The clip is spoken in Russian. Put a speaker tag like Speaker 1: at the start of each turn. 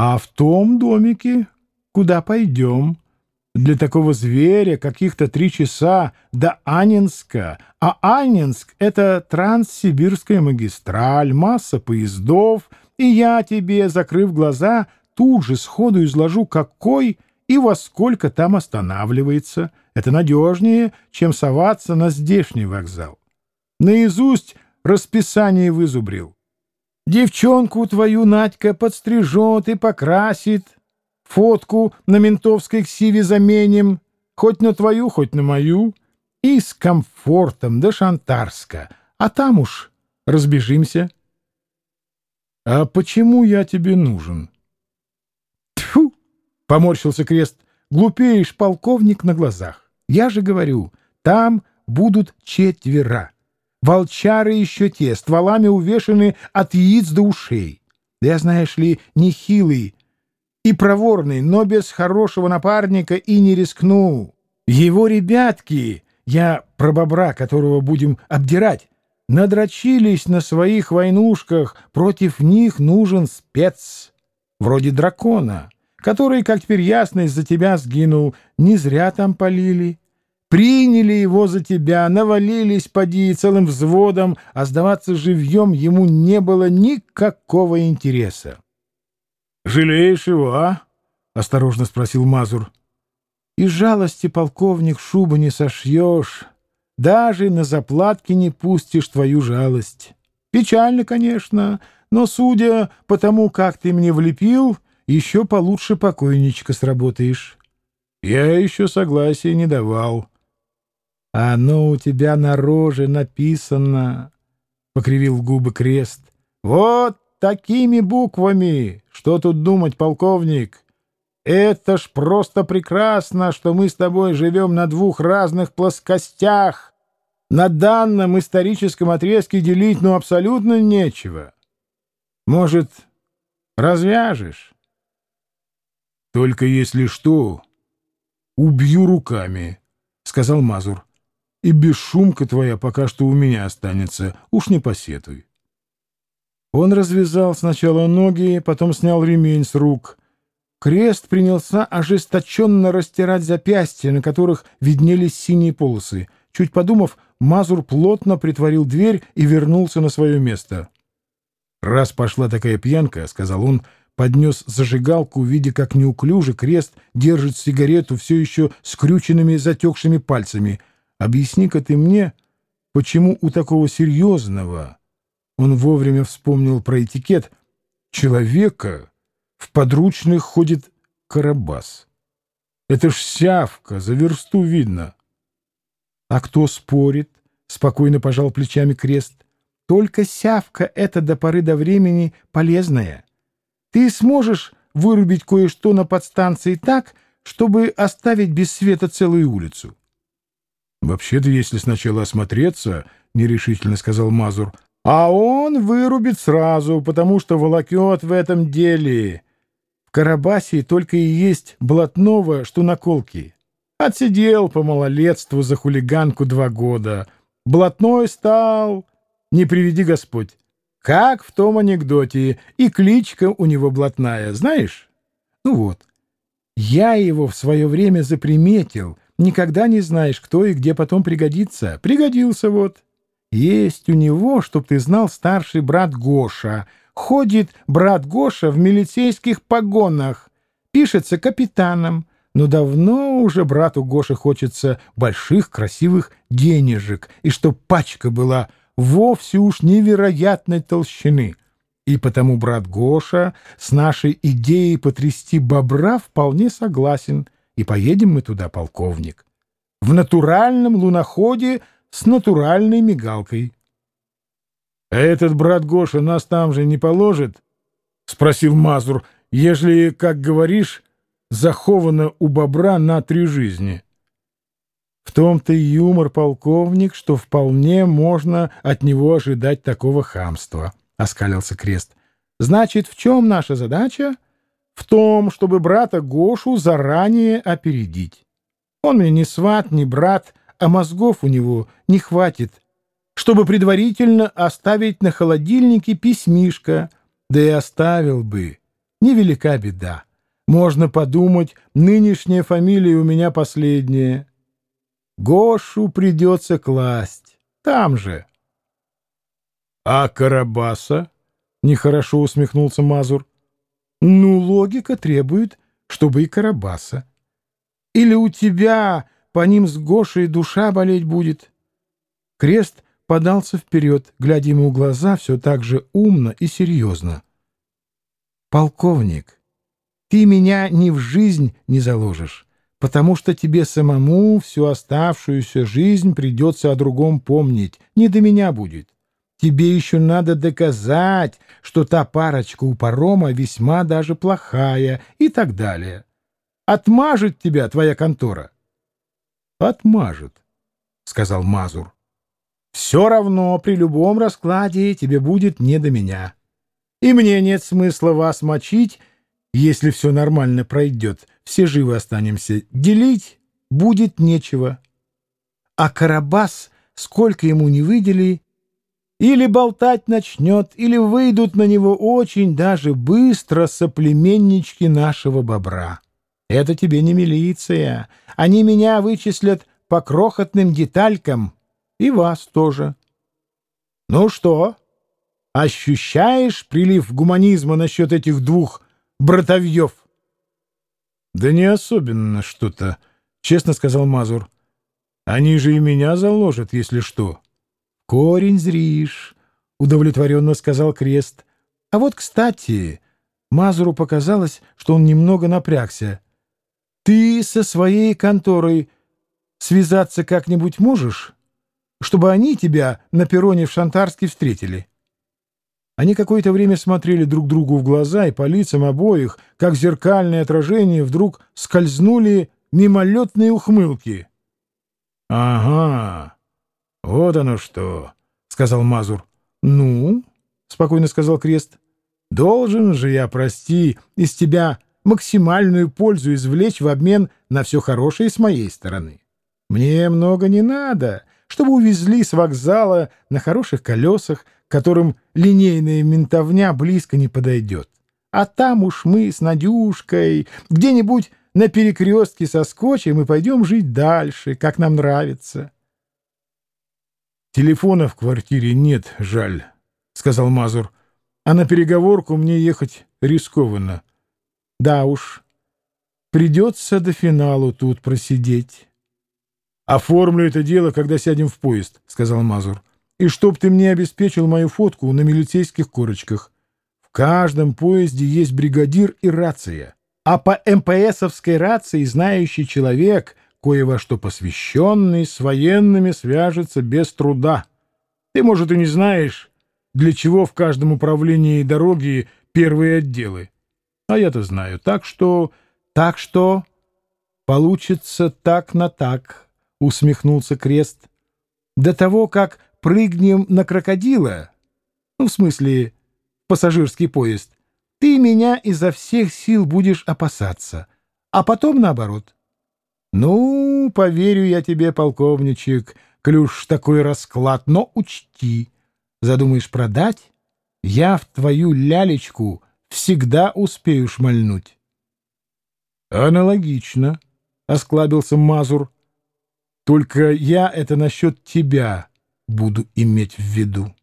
Speaker 1: А в том домике, куда пойдем, для такого зверя каких-то три часа до Анинска, а Анинск — это транссибирская магистраль, масса поездов, и я тебе, закрыв глаза, тут же сходу изложу, какой и во сколько там останавливается. Это надежнее, чем соваться на здешний вокзал. Наизусть расписание вызубрил. Девчонку твою Надька подстрижет и покрасит, фотку на ментовской ксиве заменим, хоть на твою, хоть на мою, и с комфортом до Шантарска, а там уж разбежимся. — А почему я тебе нужен? — Тьфу! — поморщился Крест. — Глупеешь, полковник, на глазах. Я же говорю, там будут четверо. Волчары еще те, стволами увешаны от яиц до ушей. Да я, знаешь ли, нехилый и проворный, но без хорошего напарника и не рискну. Его ребятки, я про бобра, которого будем обдирать, надрочились на своих войнушках, против них нужен спец, вроде дракона, который, как теперь ясно, из-за тебя сгинул, не зря там полили. Приняли его за тебя, навалились, поди, целым взводом, а сдаваться живьем ему не было никакого интереса. — Жалеешь его, а? — осторожно спросил Мазур. — Из жалости, полковник, шубу не сошьешь, даже на заплатки не пустишь твою жалость. Печально, конечно, но, судя по тому, как ты мне влепил, еще получше покойничка сработаешь. Я еще согласия не давал. А оно у тебя на роже написано, — покривил губы крест. Вот такими буквами. Что тут думать, полковник? Это ж просто прекрасно, что мы с тобой живем на двух разных плоскостях. На данном историческом отрезке делить ну абсолютно нечего. Может, развяжешь? Только если что, убью руками, — сказал Мазур и бесшумка твоя пока что у меня останется, уж не посетуй. Он развязал сначала ноги, потом снял ремень с рук. Крест принялся ожесточенно растирать запястья, на которых виднелись синие полосы. Чуть подумав, Мазур плотно притворил дверь и вернулся на свое место. «Раз пошла такая пьянка», — сказал он, поднес зажигалку, видя, как неуклюже крест держит сигарету все еще скрюченными затекшими пальцами — Объясни-ка ты мне, почему у такого серьезного, он вовремя вспомнил про этикет, человека в подручных ходит карабас. Это ж сявка, за версту видно. А кто спорит? Спокойно пожал плечами крест. Только сявка это до поры до времени полезная. Ты сможешь вырубить кое-что на подстанции так, чтобы оставить без света целую улицу. «Вообще-то, если сначала осмотреться, — нерешительно сказал Мазур, — а он вырубит сразу, потому что волокет в этом деле. В Карабасе только и есть блатного, что наколки. Отсидел по малолетству за хулиганку два года. Блатной стал, не приведи Господь. Как в том анекдоте, и кличка у него блатная, знаешь? Ну вот, я его в свое время заприметил — Никогда не знаешь, кто и где потом пригодится. Пригодился вот. Есть у него, чтоб ты знал, старший брат Гоша. Ходит брат Гоша в милицейских погонах. Пишется капитаном. Но давно уже брату Гоше хочется больших красивых денежек, и чтоб пачка была вовсе уж невероятной толщины. И потому брат Гоша с нашей идеей потрясти бобра вполне согласен — и поедем мы туда, полковник, в натуральном луноходе с натуральной мигалкой. — А этот брат Гоша нас там же не положит? — спросил Мазур, — ежели, как говоришь, заховано у бобра на три жизни. В том-то и юмор, полковник, что вполне можно от него ожидать такого хамства, — оскалился Крест. — Значит, в чем наша задача? — в том, чтобы брата Гошу заранее опередить. Он мне не сват, не брат, а мозгов у него не хватит, чтобы предварительно оставить на холодильнике письмишко, да и оставил бы. невелика беда. Можно подумать, нынешняя фамилия у меня последняя. Гошу придется класть. Там же. — А Карабаса? — нехорошо усмехнулся Мазур. — Ну, логика требует, чтобы и Карабаса. Или у тебя по ним с Гошей душа болеть будет? Крест подался вперед, глядя ему в глаза все так же умно и серьезно. — Полковник, ты меня ни в жизнь не заложишь, потому что тебе самому всю оставшуюся жизнь придется о другом помнить, не до меня будет. Тебе еще надо доказать, что та парочка у парома весьма даже плохая и так далее. Отмажет тебя твоя контора. — Отмажет, — сказал Мазур. — Все равно при любом раскладе тебе будет не до меня. И мне нет смысла вас мочить, если все нормально пройдет, все живы останемся. Делить будет нечего. А Карабас, сколько ему не выдели, или болтать начнет, или выйдут на него очень даже быстро соплеменнички нашего бобра. Это тебе не милиция. Они меня вычислят по крохотным деталькам. И вас тоже. Ну что, ощущаешь прилив гуманизма насчет этих двух братовьев. — Да не особенно что-то, — честно сказал Мазур. — Они же и меня заложат, если что. — Корень зришь, — удовлетворенно сказал Крест. — А вот, кстати, Мазуру показалось, что он немного напрягся. — Ты со своей конторой связаться как-нибудь можешь, чтобы они тебя на перроне в Шантарске встретили? — они какое-то время смотрели друг другу в глаза, и по лицам обоих, как зеркальное отражение, вдруг скользнули мимолетные ухмылки. — Ага, вот оно что, — сказал Мазур. — Ну, — спокойно сказал Крест, — должен же я, прости, из тебя максимальную пользу извлечь в обмен на все хорошее с моей стороны. Мне много не надо, чтобы увезли с вокзала на хороших колесах, которым линейная ментовня близко не подойдет. А там уж мы с Надюшкой где-нибудь на перекрестке соскочим и пойдем жить дальше, как нам нравится. «Телефона в квартире нет, жаль», — сказал Мазур. «А на переговорку мне ехать рискованно. Да уж, придется до финалу тут просидеть». «Оформлю это дело, когда сядем в поезд», — сказал Мазур и чтоб ты мне обеспечил мою фотку на милицейских корочках. В каждом поезде есть бригадир и рация. А по МПСовской рации знающий человек, кое во что посвященный, с военными свяжется без труда. Ты, может, и не знаешь, для чего в каждом управлении дороги первые отделы. А я-то знаю. Так что... Так что... Получится так на так, — усмехнулся Крест. До того, как прыгнем на крокодила, ну, в смысле, пассажирский поезд, ты меня изо всех сил будешь опасаться, а потом наоборот. Ну, поверю я тебе, полковничек, клюш такой расклад, но учти, задумаешь продать, я в твою лялечку всегда успею шмальнуть. Аналогично, — осклабился Мазур. Только я это насчет тебя буду иметь в виду.